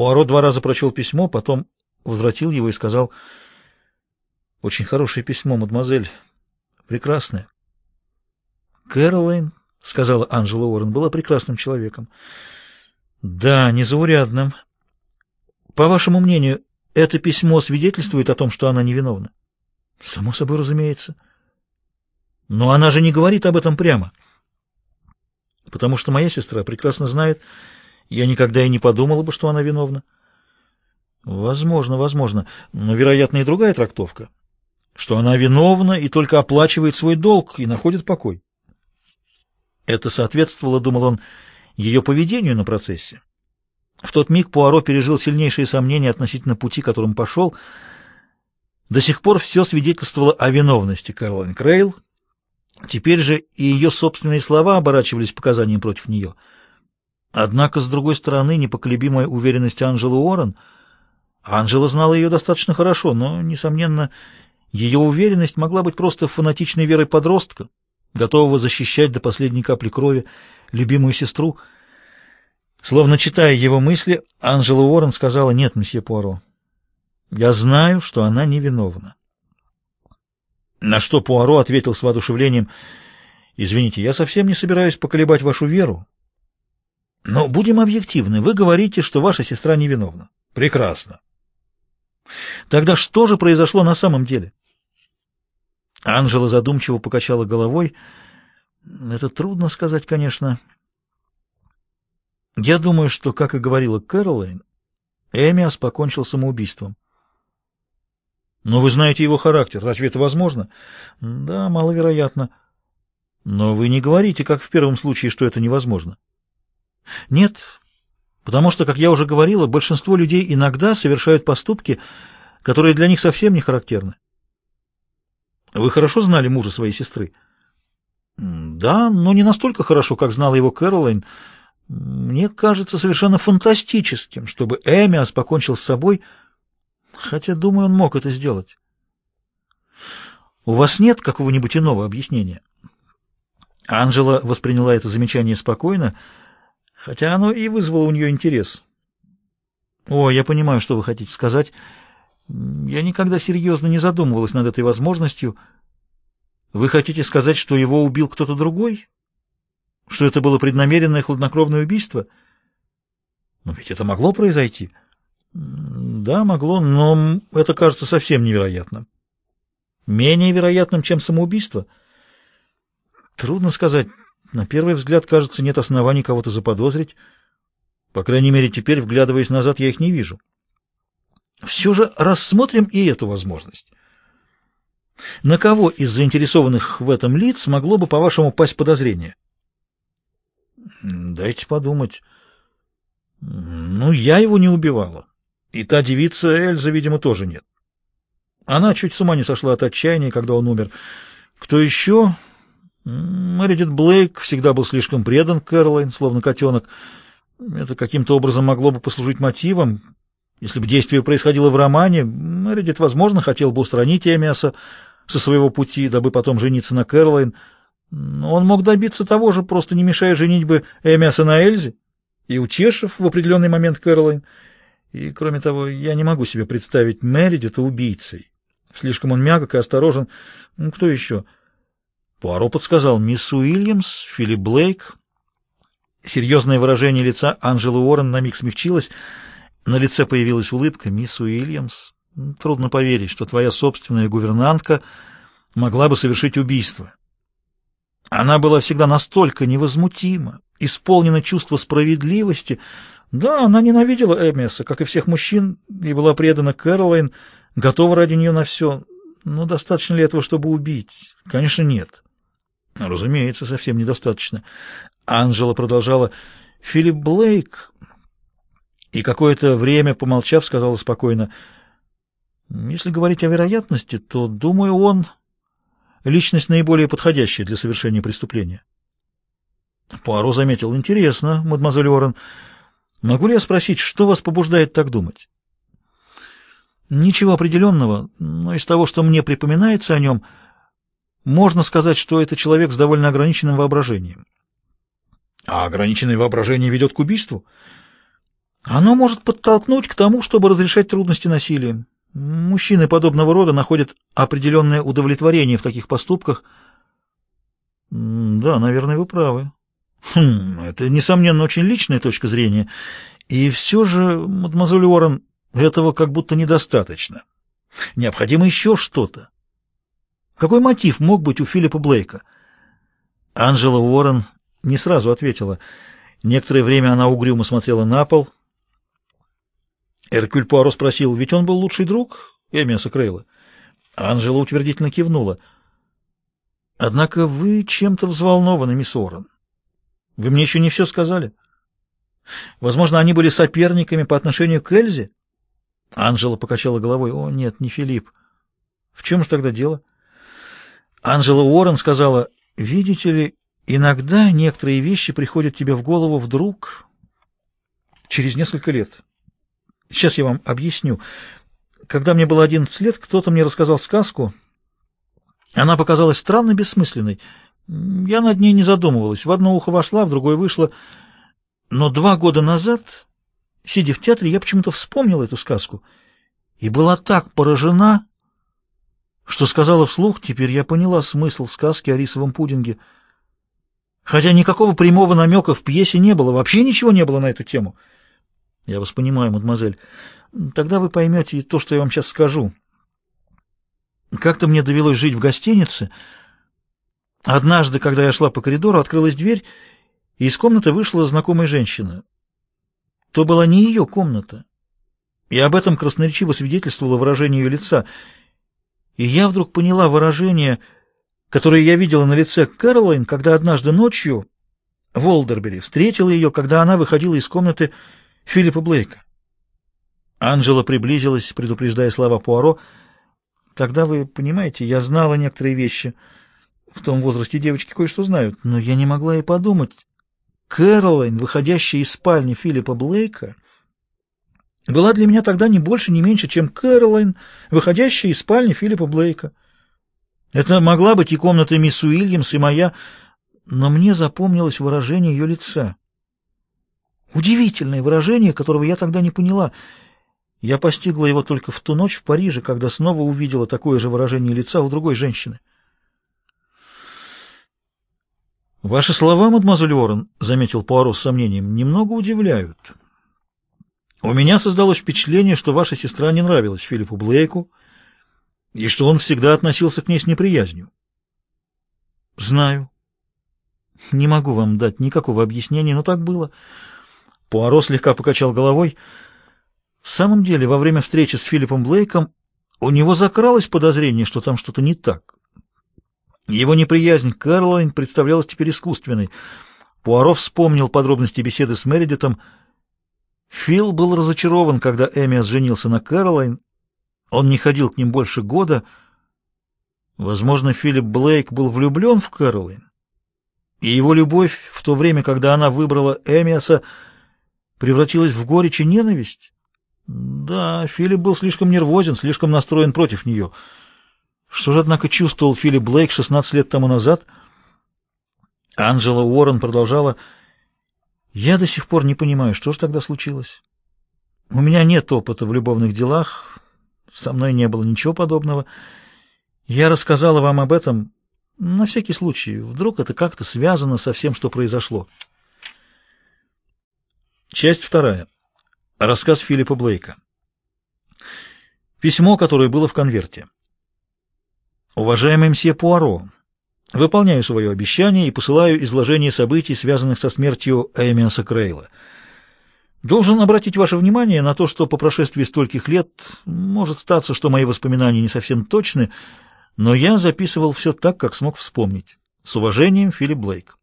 Пуаро два раза прочел письмо, потом возвратил его и сказал, «Очень хорошее письмо, мадемуазель, прекрасное». «Кэролайн», — сказала Анжела Уоррен, — была прекрасным человеком. «Да, незаурядным. По вашему мнению, это письмо свидетельствует о том, что она невиновна?» «Само собой, разумеется». «Но она же не говорит об этом прямо» потому что моя сестра прекрасно знает, я никогда и не подумала бы, что она виновна. Возможно, возможно, но, вероятно, и другая трактовка, что она виновна и только оплачивает свой долг и находит покой. Это соответствовало, думал он, ее поведению на процессе. В тот миг Пуаро пережил сильнейшие сомнения относительно пути, которым пошел. До сих пор все свидетельствовало о виновности Кэролайн Крейл, Теперь же и ее собственные слова оборачивались показанием против нее. Однако, с другой стороны, непоколебимая уверенность Анжелы Уоррен... Анжела знала ее достаточно хорошо, но, несомненно, ее уверенность могла быть просто фанатичной верой подростка, готового защищать до последней капли крови любимую сестру. Словно читая его мысли, Анжела Уоррен сказала «Нет, месье Пуаро, я знаю, что она невиновна». На что Пуаро ответил с воодушевлением, «Извините, я совсем не собираюсь поколебать вашу веру. Но будем объективны, вы говорите, что ваша сестра невиновна. Прекрасно. Тогда что же произошло на самом деле?» Анжела задумчиво покачала головой. «Это трудно сказать, конечно. Я думаю, что, как и говорила Кэролайн, Эмиас покончил самоубийством. Но вы знаете его характер. Разве это возможно? Да, маловероятно. Но вы не говорите, как в первом случае, что это невозможно. Нет, потому что, как я уже говорила, большинство людей иногда совершают поступки, которые для них совсем не характерны. Вы хорошо знали мужа своей сестры? Да, но не настолько хорошо, как знала его Кэролайн. Мне кажется совершенно фантастическим, чтобы Эмиас покончил с собой, — Хотя, думаю, он мог это сделать. У вас нет какого-нибудь иного объяснения? Анжела восприняла это замечание спокойно, хотя оно и вызвало у нее интерес. О, я понимаю, что вы хотите сказать. Я никогда серьезно не задумывалась над этой возможностью. Вы хотите сказать, что его убил кто-то другой? Что это было преднамеренное хладнокровное убийство? Но ведь это могло произойти. Да, могло, но это кажется совсем невероятным. Менее вероятным, чем самоубийство? Трудно сказать. На первый взгляд, кажется, нет оснований кого-то заподозрить. По крайней мере, теперь, вглядываясь назад, я их не вижу. Все же рассмотрим и эту возможность. На кого из заинтересованных в этом лиц могло бы, по-вашему, пасть подозрение? Дайте подумать. Ну, я его не убивала. И та девица Эльза, видимо, тоже нет. Она чуть с ума не сошла от отчаяния, когда он умер. Кто еще? Мэридит Блейк всегда был слишком предан Кэролайн, словно котенок. Это каким-то образом могло бы послужить мотивом. Если бы действие происходило в романе, Мэридит, возможно, хотел бы устранить Эмиаса со своего пути, дабы потом жениться на Кэролайн. Но он мог добиться того же, просто не мешая женить бы Эмиаса на Эльзе и утешив в определенный момент Кэролайн. И, кроме того, я не могу себе представить Мередита убийцей. Слишком он мягок и осторожен. Ну, кто еще? Пуаро подсказал мисс Уильямс, Филипп Блейк. Серьезное выражение лица Анжелы Уоррен на миг смягчилось. На лице появилась улыбка. Мисс Уильямс, трудно поверить, что твоя собственная гувернантка могла бы совершить убийство. Она была всегда настолько невозмутима, исполнена чувства справедливости, да, она ненавидела Эмиса, как и всех мужчин, и была предана Кэролайн, готова ради нее на все. Но достаточно ли этого, чтобы убить? Конечно, нет. Разумеется, совсем недостаточно. Анжела продолжала. Филипп Блейк... И какое-то время, помолчав, сказала спокойно, «Если говорить о вероятности, то, думаю, он личность наиболее подходящая для совершения преступления». Пуаро заметил, «Интересно, мадемуазель Уоррен, Могу ли я спросить, что вас побуждает так думать? Ничего определенного, но из того, что мне припоминается о нем, можно сказать, что это человек с довольно ограниченным воображением. А ограниченное воображение ведет к убийству? Оно может подтолкнуть к тому, чтобы разрешать трудности насилием. Мужчины подобного рода находят определенное удовлетворение в таких поступках. Да, наверное, вы правы. Хм, это, несомненно, очень личная точка зрения. И все же, мадемуазель Уоррен, этого как будто недостаточно. Необходимо еще что-то. Какой мотив мог быть у Филиппа Блейка? Анжела Уоррен не сразу ответила. Некоторое время она угрюмо смотрела на пол. Эркюль Пуаро спросил, ведь он был лучший друг Эмиаса Крейла. Анжела утвердительно кивнула. «Однако вы чем-то взволнованы, мисс Уоррен. Вы мне еще не все сказали. Возможно, они были соперниками по отношению к Эльзе?» Анжела покачала головой. «О, нет, не Филипп. В чем же тогда дело?» Анжела Уоррен сказала, «Видите ли, иногда некоторые вещи приходят тебе в голову вдруг через несколько лет. Сейчас я вам объясню. Когда мне было 11 лет, кто-то мне рассказал сказку. Она показалась странно бессмысленной. Я над ней не задумывалась. В одно ухо вошла, в другое вышла. Но два года назад Сидя в театре, я почему-то вспомнила эту сказку и была так поражена, что сказала вслух, теперь я поняла смысл сказки о рисовом пудинге. Хотя никакого прямого намека в пьесе не было, вообще ничего не было на эту тему. Я вас понимаю, мадемуазель. Тогда вы поймете и то, что я вам сейчас скажу. Как-то мне довелось жить в гостинице. Однажды, когда я шла по коридору, открылась дверь, и из комнаты вышла знакомая женщина. То была не ее комната. И об этом красноречиво свидетельствовало выражение ее лица. И я вдруг поняла выражение, которое я видела на лице Кэролайн, когда однажды ночью Волдербери встретила ее, когда она выходила из комнаты Филиппа Блейка. Анжела приблизилась, предупреждая слова Пуаро. «Тогда вы понимаете, я знала некоторые вещи. В том возрасте девочки кое-что знают, но я не могла и подумать, Кэролайн, выходящая из спальни Филиппа Блейка, была для меня тогда не больше, не меньше, чем Кэролайн, выходящая из спальни Филиппа Блейка. Это могла быть и комната мисс Уильямс, и моя, но мне запомнилось выражение ее лица. Удивительное выражение, которого я тогда не поняла. Я постигла его только в ту ночь в Париже, когда снова увидела такое же выражение лица у другой женщины. «Ваши слова, мадемуазель Уоррен, — заметил Пуаро с сомнением, — немного удивляют. У меня создалось впечатление, что ваша сестра не нравилась Филиппу Блейку и что он всегда относился к ней с неприязнью». «Знаю. Не могу вам дать никакого объяснения, но так было». Пуаро слегка покачал головой. «В самом деле, во время встречи с Филиппом Блейком у него закралось подозрение, что там что-то не так». Его неприязнь к Кэролайн представлялась теперь искусственной. Пуаро вспомнил подробности беседы с Мередитом. Фил был разочарован, когда Эмиас женился на Кэролайн. Он не ходил к ним больше года. Возможно, Филипп Блейк был влюблен в Кэролайн. И его любовь в то время, когда она выбрала Эмиаса, превратилась в горечь и ненависть. Да, Филипп был слишком нервозен, слишком настроен против нее — что же, однако, чувствовал Филипп Блейк 16 лет тому назад? Анджела Уоррен продолжала. «Я до сих пор не понимаю, что же тогда случилось? У меня нет опыта в любовных делах, со мной не было ничего подобного. Я рассказала вам об этом на всякий случай. Вдруг это как-то связано со всем, что произошло». Часть вторая. Рассказ Филиппа Блейка. Письмо, которое было в конверте. Уважаемый мсье Пуаро, выполняю свое обещание и посылаю изложение событий, связанных со смертью Эмиаса Крейла. Должен обратить ваше внимание на то, что по прошествии стольких лет может статься, что мои воспоминания не совсем точны, но я записывал все так, как смог вспомнить. С уважением, Филипп Блейк.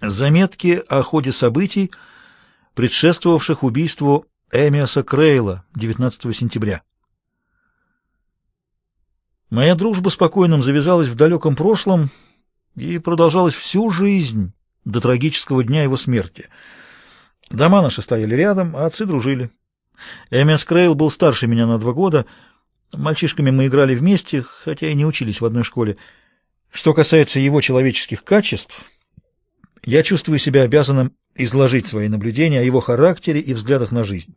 Заметки о ходе событий, предшествовавших убийству Эмиаса Крейла 19 сентября. Моя дружба с покойным завязалась в далеком прошлом и продолжалась всю жизнь до трагического дня его смерти. Дома наши стояли рядом, а отцы дружили. Эмиас Крейл был старше меня на два года. Мальчишками мы играли вместе, хотя и не учились в одной школе. Что касается его человеческих качеств, Я чувствую себя обязанным изложить свои наблюдения о его характере и взглядах на жизнь.